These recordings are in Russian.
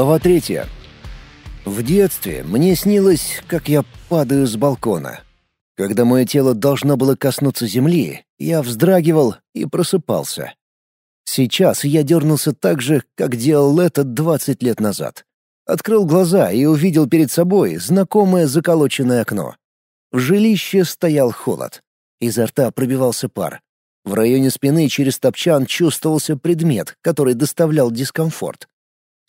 Глава третья. В детстве мне снилось, как я падаю с балкона. Когда мое тело должно было коснуться земли, я вздрагивал и просыпался. Сейчас я дернулся так же, как делал это 20 лет назад. Открыл глаза и увидел перед собой знакомое заколоченное окно. В жилище стоял холод. Изо рта пробивался пар. В районе спины через топчан чувствовался предмет, который доставлял дискомфорт.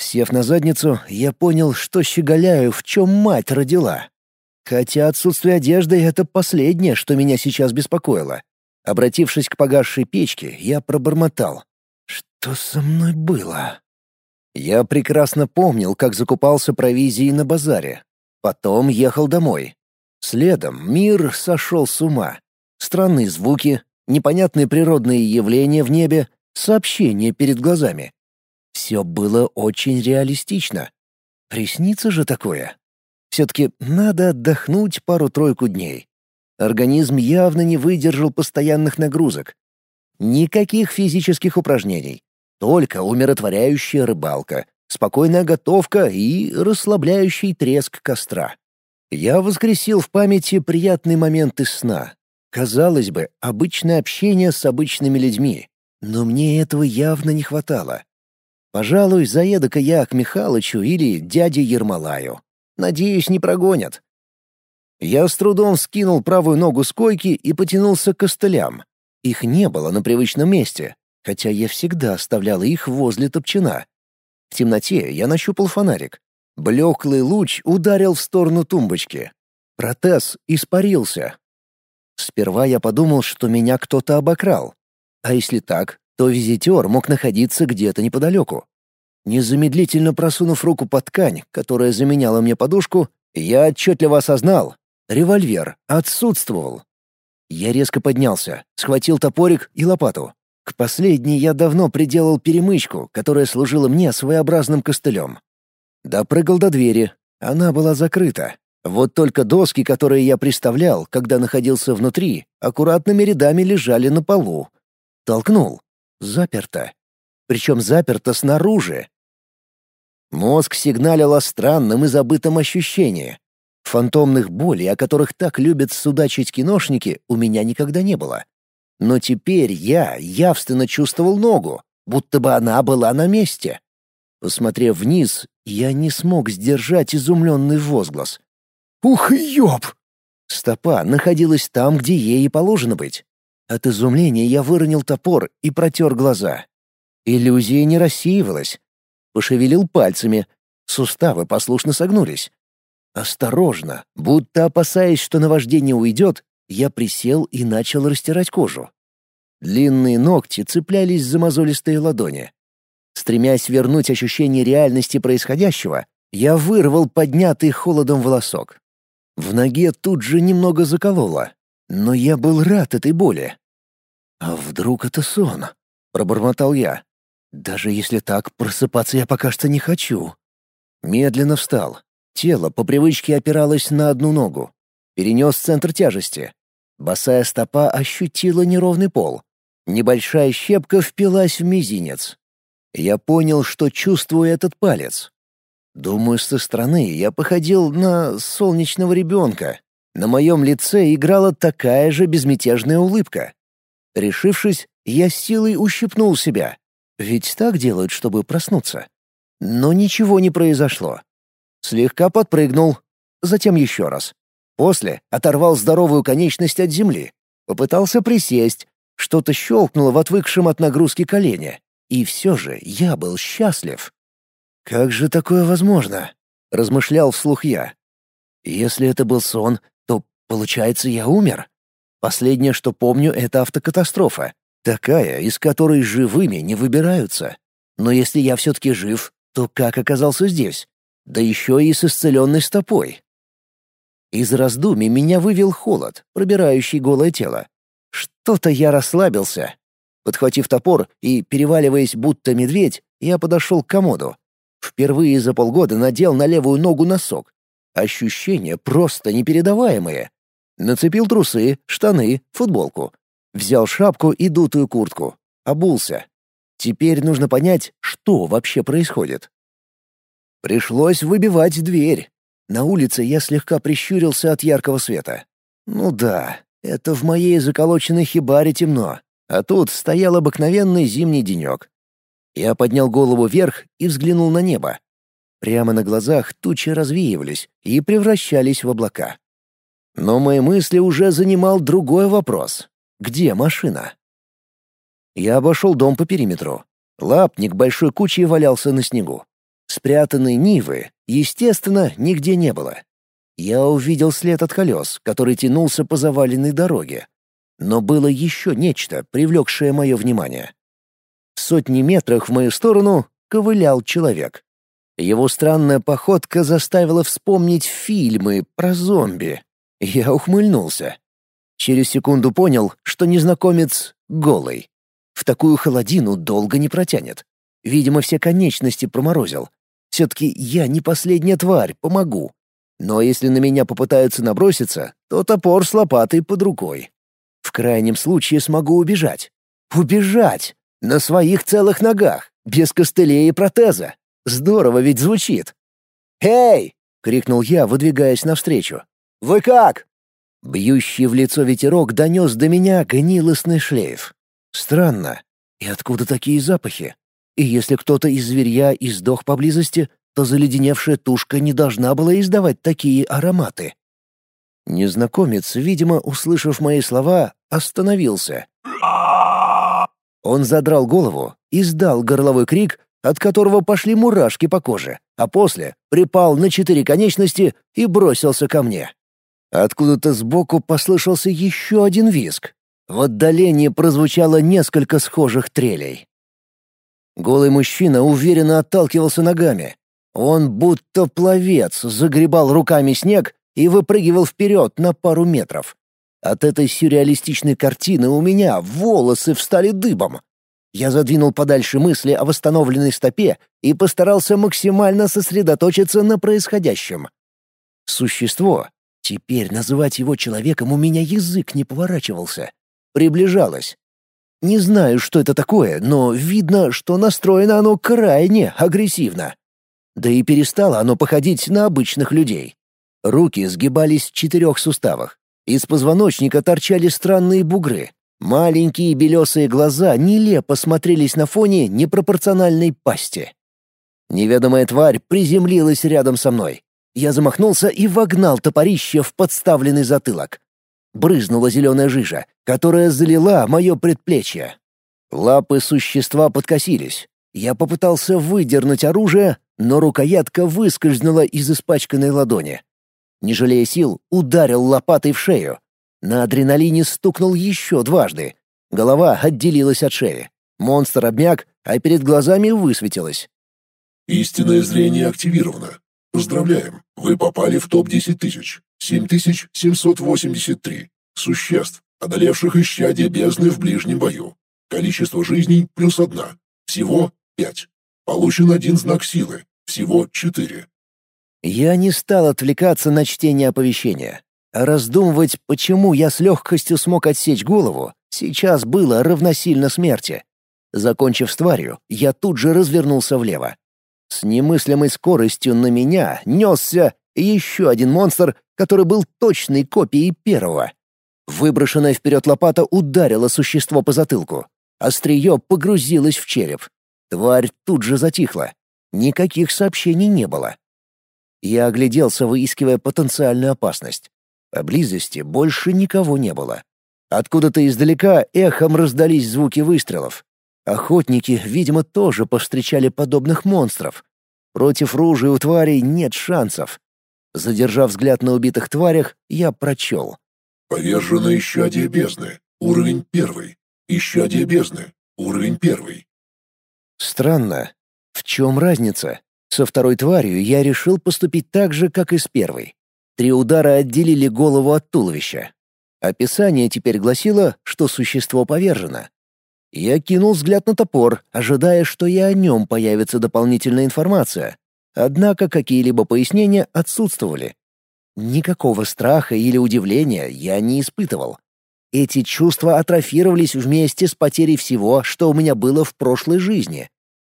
Сев на задницу, я понял, что щеголяю, в чем мать родила. Хотя отсутствие одежды — это последнее, что меня сейчас беспокоило. Обратившись к погасшей печке, я пробормотал. «Что со мной было?» Я прекрасно помнил, как закупался провизией на базаре. Потом ехал домой. Следом мир сошел с ума. Странные звуки, непонятные природные явления в небе, сообщения перед глазами. Все было очень реалистично. Приснится же такое. Все-таки надо отдохнуть пару-тройку дней. Организм явно не выдержал постоянных нагрузок. Никаких физических упражнений. Только умиротворяющая рыбалка, спокойная готовка и расслабляющий треск костра. Я воскресил в памяти приятные моменты сна. Казалось бы, обычное общение с обычными людьми. Но мне этого явно не хватало. Пожалуй, заеду-ка я к Михалычу или дяде Ермолаю. Надеюсь, не прогонят. Я с трудом скинул правую ногу с койки и потянулся к костылям. Их не было на привычном месте, хотя я всегда оставлял их возле топчина. В темноте я нащупал фонарик. Блеклый луч ударил в сторону тумбочки. Протез испарился. Сперва я подумал, что меня кто-то обокрал. А если так, то визитер мог находиться где-то неподалеку. Незамедлительно просунув руку под ткань, которая заменяла мне подушку, я отчетливо осознал — револьвер отсутствовал. Я резко поднялся, схватил топорик и лопату. К последней я давно приделал перемычку, которая служила мне своеобразным костылем. Допрыгал до двери. Она была закрыта. Вот только доски, которые я приставлял, когда находился внутри, аккуратными рядами лежали на полу. Толкнул. Заперто. Причем заперто снаружи. Мозг сигналил о странном и забытом ощущении. Фантомных болей, о которых так любят судачить киношники, у меня никогда не было. Но теперь я явственно чувствовал ногу, будто бы она была на месте. Посмотрев вниз, я не смог сдержать изумленный возглас. «Ух, ёб!» Стопа находилась там, где ей и положено быть. От изумления я выронил топор и протер глаза. Иллюзия не рассеивалась. Пошевелил пальцами. Суставы послушно согнулись. Осторожно, будто опасаясь, что наваждение уйдет, я присел и начал растирать кожу. Длинные ногти цеплялись за мозолистые ладони. Стремясь вернуть ощущение реальности происходящего, я вырвал поднятый холодом волосок. В ноге тут же немного закололо, но я был рад этой боли. «А вдруг это сон?» — пробормотал я. «Даже если так, просыпаться я пока что не хочу». Медленно встал. Тело по привычке опиралось на одну ногу. Перенес центр тяжести. Босая стопа ощутила неровный пол. Небольшая щепка впилась в мизинец. Я понял, что чувствую этот палец. Думаю, со стороны я походил на солнечного ребенка. На моем лице играла такая же безмятежная улыбка. Решившись, я силой ущипнул себя. Ведь так делают, чтобы проснуться. Но ничего не произошло. Слегка подпрыгнул, затем еще раз. После оторвал здоровую конечность от земли. Попытался присесть. Что-то щелкнуло в отвыкшем от нагрузки колене. И все же я был счастлив. «Как же такое возможно?» — размышлял вслух я. «Если это был сон, то, получается, я умер? Последнее, что помню, — это автокатастрофа. Такая, из которой живыми не выбираются. Но если я все-таки жив, то как оказался здесь? Да еще и с исцеленной стопой. Из раздумий меня вывел холод, пробирающий голое тело. Что-то я расслабился. Подхватив топор и, переваливаясь будто медведь, я подошел к комоду. Впервые за полгода надел на левую ногу носок. Ощущения просто непередаваемые. Нацепил трусы, штаны, футболку. Взял шапку и дутую куртку. Обулся. Теперь нужно понять, что вообще происходит. Пришлось выбивать дверь. На улице я слегка прищурился от яркого света. Ну да, это в моей заколоченной хибаре темно, а тут стоял обыкновенный зимний денек. Я поднял голову вверх и взглянул на небо. Прямо на глазах тучи развеивались и превращались в облака. Но мои мысли уже занимал другой вопрос. Где машина? Я обошел дом по периметру. Лапник большой кучей валялся на снегу. Спрятанной Нивы, естественно, нигде не было. Я увидел след от колес, который тянулся по заваленной дороге. Но было еще нечто, привлекшее мое внимание. В сотни метрах в мою сторону ковылял человек. Его странная походка заставила вспомнить фильмы про зомби. Я ухмыльнулся. Через секунду понял, что незнакомец голый. В такую холодину долго не протянет. Видимо, все конечности проморозил. Все-таки я не последняя тварь, помогу. Но если на меня попытаются наброситься, то топор с лопатой под рукой. В крайнем случае смогу убежать. Убежать! На своих целых ногах, без костылей и протеза. Здорово ведь звучит. «Эй!» — крикнул я, выдвигаясь навстречу. «Вы как?» Бьющий в лицо ветерок донес до меня гнилостный шлейф. Странно. И откуда такие запахи? И если кто-то из зверья издох поблизости, то заледеневшая тушка не должна была издавать такие ароматы. Незнакомец, видимо, услышав мои слова, остановился. Он задрал голову, издал горловой крик, от которого пошли мурашки по коже, а после припал на четыре конечности и бросился ко мне. Откуда-то сбоку послышался еще один визг. В отдалении прозвучало несколько схожих трелей. Голый мужчина уверенно отталкивался ногами. Он будто пловец загребал руками снег и выпрыгивал вперед на пару метров. От этой сюрреалистичной картины у меня волосы встали дыбом. Я задвинул подальше мысли о восстановленной стопе и постарался максимально сосредоточиться на происходящем. Существо, теперь называть его человеком у меня язык не поворачивался, приближалось. Не знаю, что это такое, но видно, что настроено оно крайне агрессивно. Да и перестало оно походить на обычных людей. Руки сгибались в четырех суставах. Из позвоночника торчали странные бугры. Маленькие белесые глаза нелепо смотрелись на фоне непропорциональной пасти. Неведомая тварь приземлилась рядом со мной. Я замахнулся и вогнал топорище в подставленный затылок. Брызнула зеленая жижа, которая залила мое предплечье. Лапы существа подкосились. Я попытался выдернуть оружие, но рукоятка выскользнула из испачканной ладони. Не жалея сил, ударил лопатой в шею. На адреналине стукнул еще дважды. Голова отделилась от шеи. Монстр обмяк, а перед глазами высветилось. «Истинное зрение активировано. Поздравляем, вы попали в топ-10 тысяч. 7783. Существ, одолевших исчадие бездны в ближнем бою. Количество жизней плюс одна. Всего пять. Получен один знак силы. Всего четыре. Я не стал отвлекаться на чтение оповещения. А раздумывать, почему я с легкостью смог отсечь голову, сейчас было равносильно смерти. Закончив с тварью, я тут же развернулся влево. С немыслимой скоростью на меня несся еще один монстр, который был точной копией первого. Выброшенная вперед лопата ударила существо по затылку. Острие погрузилось в череп. Тварь тут же затихла. Никаких сообщений не было. Я огляделся, выискивая потенциальную опасность. Поблизости больше никого не было. Откуда-то издалека эхом раздались звуки выстрелов. Охотники, видимо, тоже повстречали подобных монстров. Против ружей у тварей нет шансов. Задержав взгляд на убитых тварях, я прочел. «Повержено исчадие бездны. Уровень первый. Исчадие бездны. Уровень первый». Странно. В чем разница? Со второй тварью я решил поступить так же, как и с первой. Три удара отделили голову от туловища. Описание теперь гласило, что существо повержено. Я кинул взгляд на топор, ожидая, что и о нем появится дополнительная информация, Однако какие-либо пояснения отсутствовали. Никакого страха или удивления я не испытывал. Эти чувства атрофировались вместе с потерей всего, что у меня было в прошлой жизни.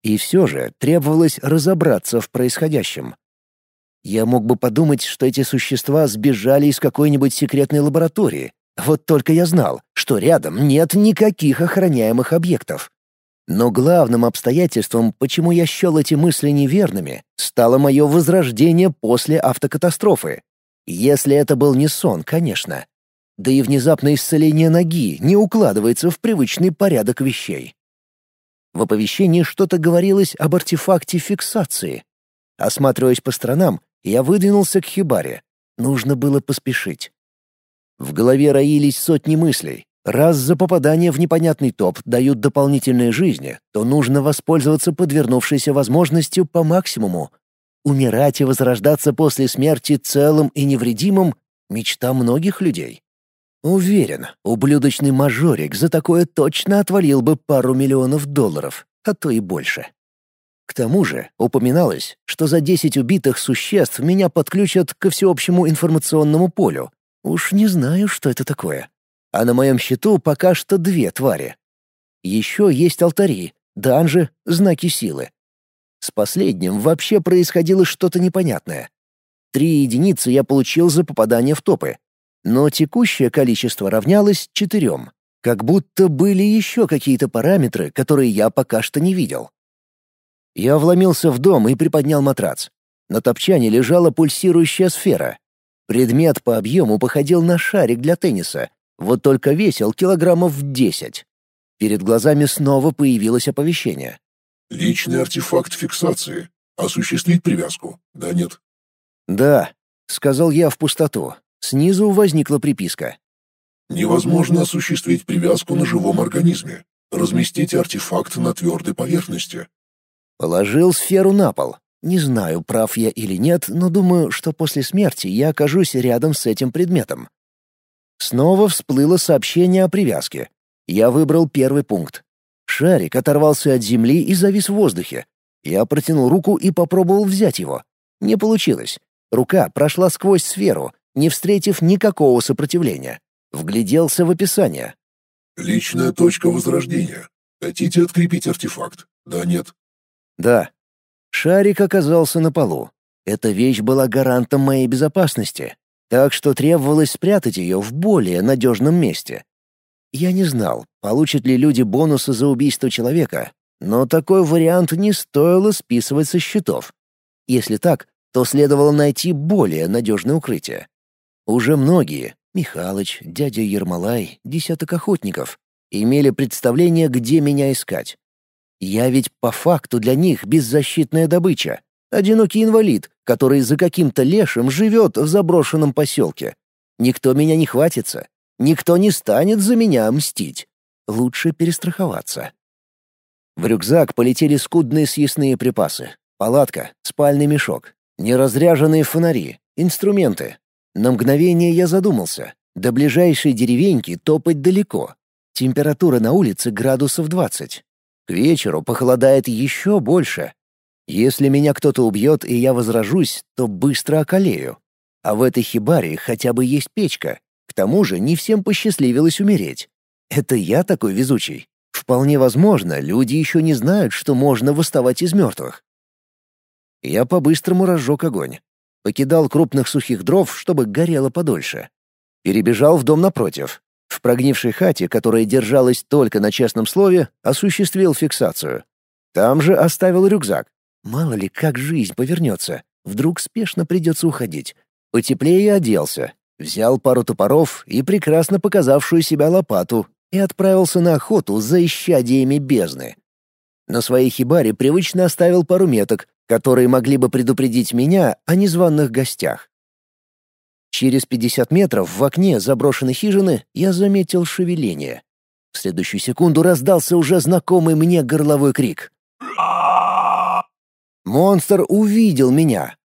И все же требовалось разобраться в происходящем. Я мог бы подумать, что эти существа сбежали из какой-нибудь секретной лаборатории. Вот только я знал, что рядом нет никаких охраняемых объектов. Но главным обстоятельством, почему я счел эти мысли неверными, стало мое возрождение после автокатастрофы. Если это был не сон, конечно. Да и внезапное исцеление ноги не укладывается в привычный порядок вещей. В оповещении что-то говорилось об артефакте фиксации. Осматриваясь по сторонам, я выдвинулся к хибаре. Нужно было поспешить. В голове роились сотни мыслей. Раз за попадание в непонятный топ дают дополнительные жизни, то нужно воспользоваться подвернувшейся возможностью по максимуму. Умирать и возрождаться после смерти целым и невредимым — мечта многих людей. Уверен, ублюдочный мажорик за такое точно отвалил бы пару миллионов долларов, а то и больше. К тому же упоминалось, что за 10 убитых существ меня подключат ко всеобщему информационному полю. Уж не знаю, что это такое. А на моем счету пока что две твари. Еще есть алтари, данжи, знаки силы. С последним вообще происходило что-то непонятное. Три единицы я получил за попадание в топы, но текущее количество равнялось четырем. Как будто были еще какие-то параметры, которые я пока что не видел. Я вломился в дом и приподнял матрац. На топчане лежала пульсирующая сфера. Предмет по объему походил на шарик для тенниса, вот только весил килограммов десять. Перед глазами снова появилось оповещение. «Личный артефакт фиксации. Осуществить привязку. Да, нет?» «Да», — сказал я в пустоту. Снизу возникла приписка. «Невозможно осуществить привязку на живом организме. Разместите артефакт на твердой поверхности. Положил сферу на пол. Не знаю, прав я или нет, но думаю, что после смерти я окажусь рядом с этим предметом. Снова всплыло сообщение о привязке. Я выбрал первый пункт. Шарик оторвался от земли и завис в воздухе. Я протянул руку и попробовал взять его. Не получилось. Рука прошла сквозь сферу, не встретив никакого сопротивления. Вгляделся в описание. «Личная точка возрождения. Хотите открепить артефакт? Да, нет?» Да. Шарик оказался на полу. Эта вещь была гарантом моей безопасности, так что требовалось спрятать ее в более надежном месте. Я не знал, получат ли люди бонусы за убийство человека, но такой вариант не стоило списывать со счетов. Если так, то следовало найти более надежное укрытие. Уже многие — Михалыч, дядя Ермолай, десяток охотников — имели представление, где меня искать. Я ведь по факту для них беззащитная добыча. Одинокий инвалид, который за каким-то лешим живет в заброшенном поселке. Никто меня не хватится. Никто не станет за меня мстить. Лучше перестраховаться. В рюкзак полетели скудные съестные припасы. Палатка, спальный мешок, неразряженные фонари, инструменты. На мгновение я задумался. До ближайшей деревеньки топать далеко. Температура на улице градусов двадцать. К вечеру похолодает еще больше. Если меня кто-то убьет и я возражусь, то быстро околею. А в этой хибаре хотя бы есть печка. К тому же не всем посчастливилось умереть. Это я такой везучий. Вполне возможно, люди еще не знают, что можно восставать из мертвых. Я по-быстрому разжег огонь. Покидал крупных сухих дров, чтобы горело подольше. Перебежал в дом напротив. В прогнившей хате, которая держалась только на честном слове, осуществил фиксацию. Там же оставил рюкзак. Мало ли, как жизнь повернется. Вдруг спешно придется уходить. Потеплее оделся. Взял пару топоров и прекрасно показавшую себя лопату и отправился на охоту за исчадиями бездны. На своей хибаре привычно оставил пару меток, которые могли бы предупредить меня о незваных гостях. Через 50 метров в окне заброшенной хижины я заметил шевеление. В следующую секунду раздался уже знакомый мне горловой крик. Монстр увидел меня.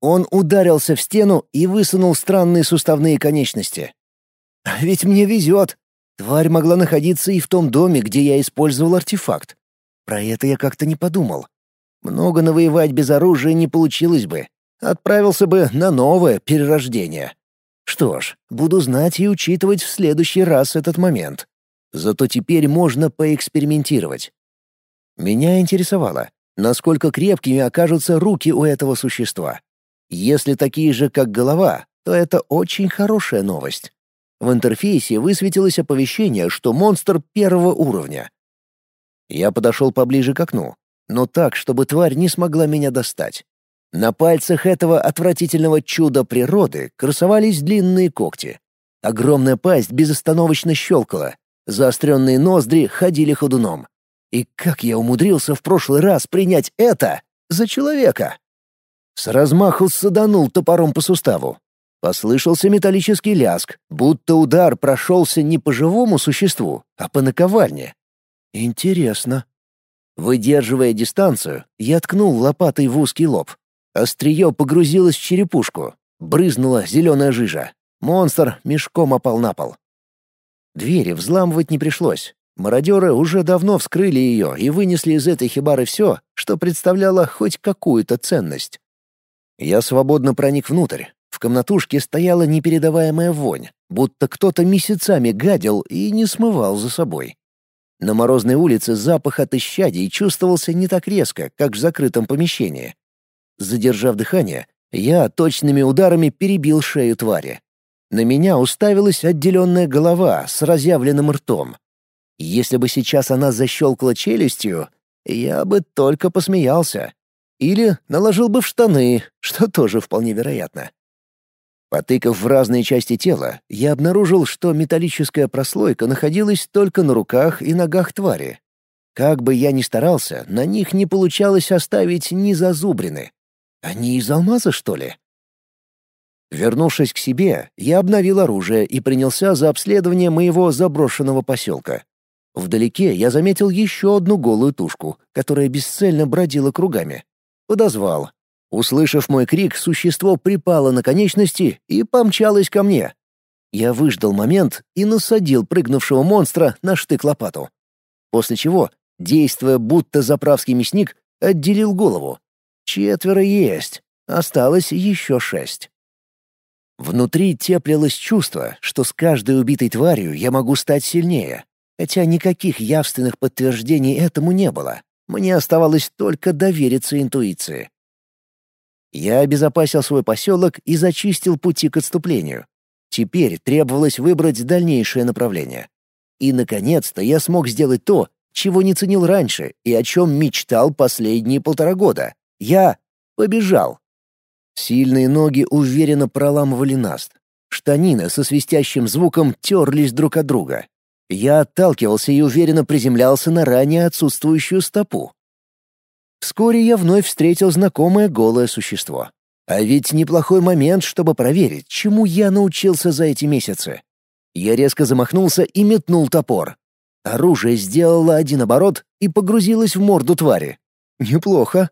Он ударился в стену и высунул странные суставные конечности. Ведь мне везет. Тварь могла находиться и в том доме, где я использовал артефакт. Про это я как-то не подумал. Много навоевать без оружия не получилось бы отправился бы на новое перерождение. Что ж, буду знать и учитывать в следующий раз этот момент. Зато теперь можно поэкспериментировать. Меня интересовало, насколько крепкими окажутся руки у этого существа. Если такие же, как голова, то это очень хорошая новость. В интерфейсе высветилось оповещение, что монстр первого уровня. Я подошел поближе к окну, но так, чтобы тварь не смогла меня достать. На пальцах этого отвратительного чуда природы красовались длинные когти. Огромная пасть безостановочно щелкала, заостренные ноздри ходили ходуном. И как я умудрился в прошлый раз принять это за человека? С размаху саданул топором по суставу. Послышался металлический ляск, будто удар прошелся не по живому существу, а по наковальне. Интересно. Выдерживая дистанцию, я ткнул лопатой в узкий лоб. Острие погрузилось в черепушку. Брызнула зеленая жижа. Монстр мешком опал на пол. Двери взламывать не пришлось. Мародеры уже давно вскрыли ее и вынесли из этой хибары все, что представляло хоть какую-то ценность. Я свободно проник внутрь. В комнатушке стояла непередаваемая вонь, будто кто-то месяцами гадил и не смывал за собой. На морозной улице запах от исчадий чувствовался не так резко, как в закрытом помещении. Задержав дыхание, я точными ударами перебил шею твари. На меня уставилась отделенная голова с разъявленным ртом. Если бы сейчас она защелкала челюстью, я бы только посмеялся. Или наложил бы в штаны, что тоже вполне вероятно. Потыкав в разные части тела, я обнаружил, что металлическая прослойка находилась только на руках и ногах твари. Как бы я ни старался, на них не получалось оставить ни зазубрины. Они из алмаза, что ли? Вернувшись к себе, я обновил оружие и принялся за обследование моего заброшенного поселка. Вдалеке я заметил еще одну голую тушку, которая бесцельно бродила кругами. Подозвал. Услышав мой крик, существо припало на конечности и помчалось ко мне. Я выждал момент и насадил прыгнувшего монстра на штык-лопату. После чего, действуя будто заправский мясник, отделил голову. Четверо есть, осталось еще шесть. Внутри теплилось чувство, что с каждой убитой тварью я могу стать сильнее, хотя никаких явственных подтверждений этому не было. Мне оставалось только довериться интуиции. Я обезопасил свой поселок и зачистил пути к отступлению. Теперь требовалось выбрать дальнейшее направление. И, наконец-то, я смог сделать то, чего не ценил раньше и о чем мечтал последние полтора года. Я побежал. Сильные ноги уверенно проламывали наст. Штанины со свистящим звуком терлись друг от друга. Я отталкивался и уверенно приземлялся на ранее отсутствующую стопу. Вскоре я вновь встретил знакомое голое существо. А ведь неплохой момент, чтобы проверить, чему я научился за эти месяцы. Я резко замахнулся и метнул топор. Оружие сделало один оборот и погрузилось в морду твари. Неплохо.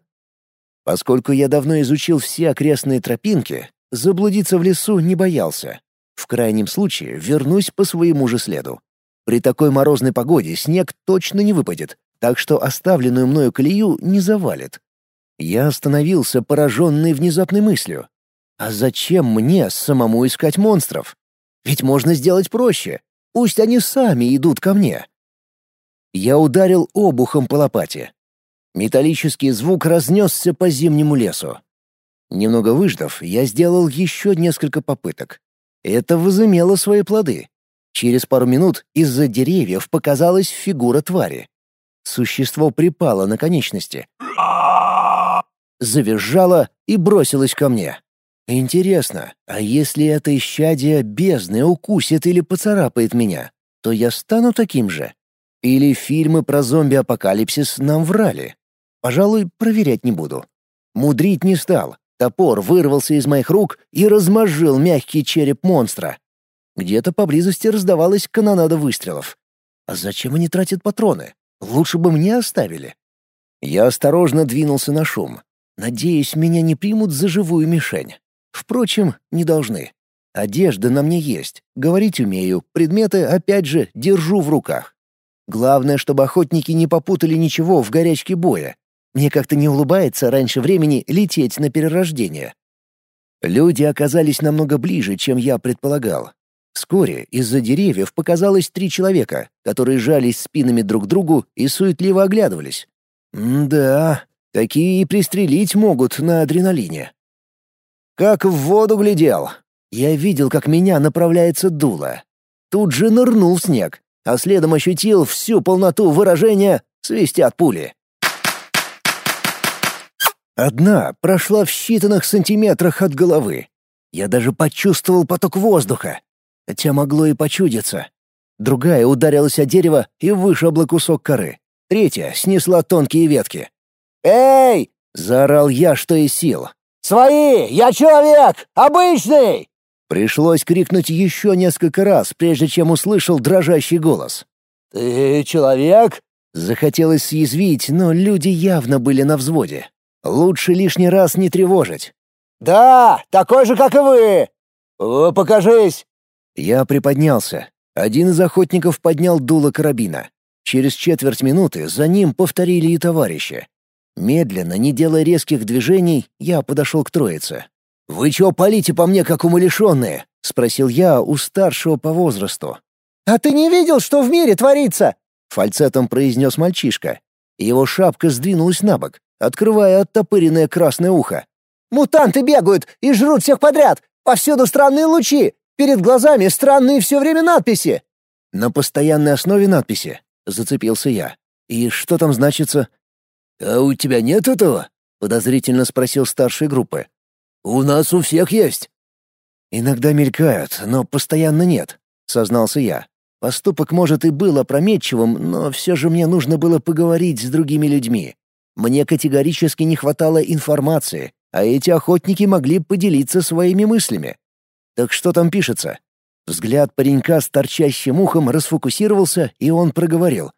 Поскольку я давно изучил все окрестные тропинки, заблудиться в лесу не боялся. В крайнем случае вернусь по своему же следу. При такой морозной погоде снег точно не выпадет, так что оставленную мною колею не завалит. Я остановился, пораженный внезапной мыслью. А зачем мне самому искать монстров? Ведь можно сделать проще. Пусть они сами идут ко мне. Я ударил обухом по лопате. Металлический звук разнесся по зимнему лесу. Немного выждав, я сделал еще несколько попыток. Это возымело свои плоды. Через пару минут из-за деревьев показалась фигура твари. Существо припало на конечности. Завизжало и бросилось ко мне. Интересно, а если это исчадие бездны укусит или поцарапает меня, то я стану таким же? Или фильмы про зомби-апокалипсис нам врали? Пожалуй, проверять не буду. Мудрить не стал. Топор вырвался из моих рук и размозжил мягкий череп монстра. Где-то поблизости раздавалась канонада выстрелов. А зачем они тратят патроны? Лучше бы мне оставили. Я осторожно двинулся на шум. Надеюсь, меня не примут за живую мишень. Впрочем, не должны. Одежда на мне есть, говорить умею, предметы, опять же, держу в руках. Главное, чтобы охотники не попутали ничего в горячке боя. Мне как-то не улыбается раньше времени лететь на перерождение. Люди оказались намного ближе, чем я предполагал. Вскоре из-за деревьев показалось три человека, которые жались спинами друг к другу и суетливо оглядывались. да, Такие и пристрелить могут на адреналине. Как в воду глядел. Я видел, как меня направляется дуло. Тут же нырнул в снег, а следом ощутил всю полноту выражения «свистят пули». Одна прошла в считанных сантиметрах от головы. Я даже почувствовал поток воздуха, хотя могло и почудиться. Другая ударилась о дерево и вышибла кусок коры. Третья снесла тонкие ветки. «Эй!» — заорал я, что из сил. «Свои! Я человек! Обычный!» Пришлось крикнуть еще несколько раз, прежде чем услышал дрожащий голос. «Ты человек?» Захотелось съязвить, но люди явно были на взводе. Лучше лишний раз не тревожить. «Да, такой же, как и вы!» «Покажись!» Я приподнялся. Один из охотников поднял дуло карабина. Через четверть минуты за ним повторили и товарищи. Медленно, не делая резких движений, я подошел к троице. «Вы чего палите по мне, как умалишенные?» — спросил я у старшего по возрасту. «А ты не видел, что в мире творится?» — фальцетом произнес мальчишка. Его шапка сдвинулась на бок, открывая оттопыренное красное ухо. «Мутанты бегают и жрут всех подряд! Повсюду странные лучи! Перед глазами странные все время надписи!» «На постоянной основе надписи», — зацепился я. «И что там значится?» «А у тебя нет этого?» — подозрительно спросил старший группы. «У нас у всех есть». «Иногда мелькают, но постоянно нет», — сознался я. Поступок, может, и был опрометчивым, но все же мне нужно было поговорить с другими людьми. Мне категорически не хватало информации, а эти охотники могли поделиться своими мыслями. Так что там пишется? Взгляд паренька с торчащим ухом расфокусировался, и он проговорил.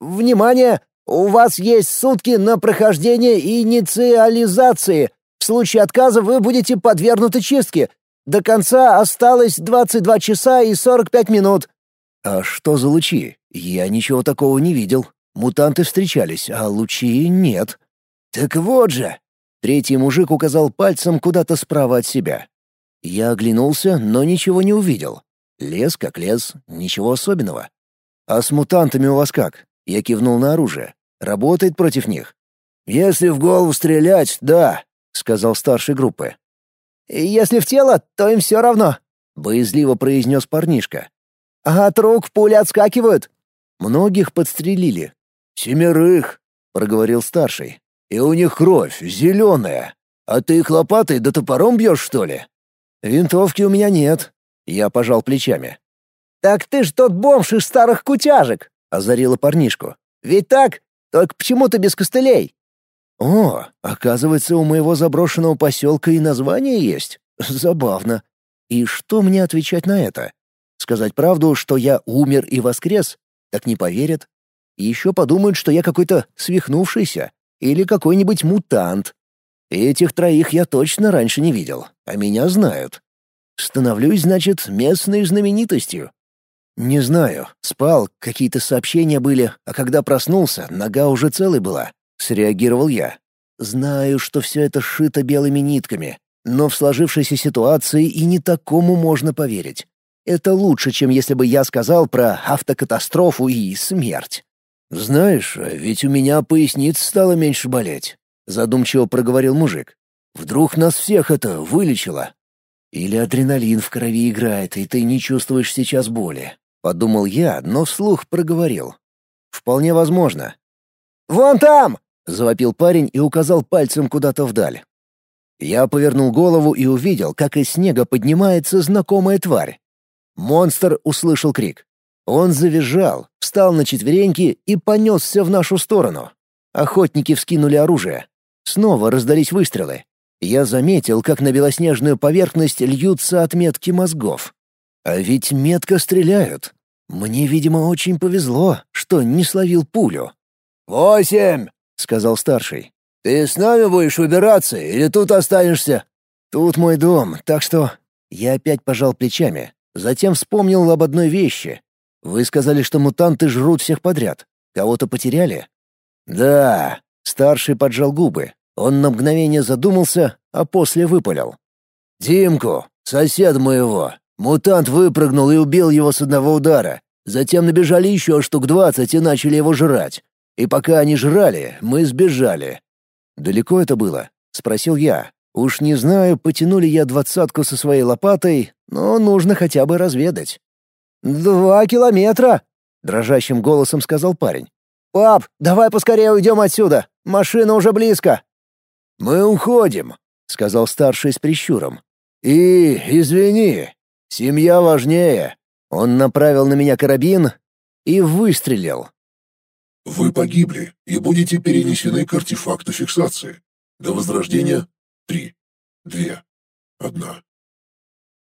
«Внимание! У вас есть сутки на прохождение инициализации. В случае отказа вы будете подвергнуты чистке. До конца осталось 22 часа и 45 минут». «А что за лучи? Я ничего такого не видел. Мутанты встречались, а лучи нет». «Так вот же!» Третий мужик указал пальцем куда-то справа от себя. Я оглянулся, но ничего не увидел. Лес как лес, ничего особенного. «А с мутантами у вас как?» Я кивнул на оружие. «Работает против них?» «Если в голову стрелять, да», — сказал старший группы. «Если в тело, то им все равно», — боязливо произнес парнишка. «А от рук пули отскакивают». Многих подстрелили. «Семерых», — проговорил старший. «И у них кровь зеленая. А ты их лопатой да топором бьешь, что ли?» «Винтовки у меня нет», — я пожал плечами. «Так ты ж тот бомж из старых кутяжек», — озарила парнишку. «Ведь так? Только почему-то без костылей». «О, оказывается, у моего заброшенного поселка и название есть. Забавно. И что мне отвечать на это? Сказать правду, что я умер и воскрес? Так не поверят. И еще подумают, что я какой-то свихнувшийся или какой-нибудь мутант. Этих троих я точно раньше не видел, а меня знают. Становлюсь, значит, местной знаменитостью. Не знаю, спал, какие-то сообщения были, а когда проснулся, нога уже целой была. Среагировал я. Знаю, что все это сшито белыми нитками, но в сложившейся ситуации и не такому можно поверить. Это лучше, чем если бы я сказал про автокатастрофу и смерть. «Знаешь, ведь у меня поясница стала меньше болеть», — задумчиво проговорил мужик. «Вдруг нас всех это вылечило?» «Или адреналин в крови играет, и ты не чувствуешь сейчас боли», — подумал я, но вслух проговорил. «Вполне возможно». «Вон там!» — завопил парень и указал пальцем куда-то вдаль. Я повернул голову и увидел, как из снега поднимается знакомая тварь. Монстр услышал крик. Он завизжал, встал на четвереньки и понесся в нашу сторону. Охотники вскинули оружие. Снова раздались выстрелы. Я заметил, как на белоснежную поверхность льются отметки мозгов. А ведь метко стреляют. Мне, видимо, очень повезло, что не словил пулю. «Восемь!» сказал старший. «Ты с нами будешь выбираться или тут останешься?» «Тут мой дом, так что...» Я опять пожал плечами. Затем вспомнил об одной вещи. «Вы сказали, что мутанты жрут всех подряд. Кого-то потеряли?» «Да». Старший поджал губы. Он на мгновение задумался, а после выпалил. «Димку, сосед моего. Мутант выпрыгнул и убил его с одного удара. Затем набежали еще штук двадцать и начали его жрать. И пока они жрали, мы сбежали. «Далеко это было?» — спросил я. «Уж не знаю, потянули я двадцатку со своей лопатой, но нужно хотя бы разведать». «Два километра!» — дрожащим голосом сказал парень. «Пап, давай поскорее уйдем отсюда! Машина уже близко!» «Мы уходим», — сказал старший с прищуром. «И, извини, семья важнее». Он направил на меня карабин и выстрелил. Вы погибли и будете перенесены к артефакту фиксации. До возрождения — три, две, одна.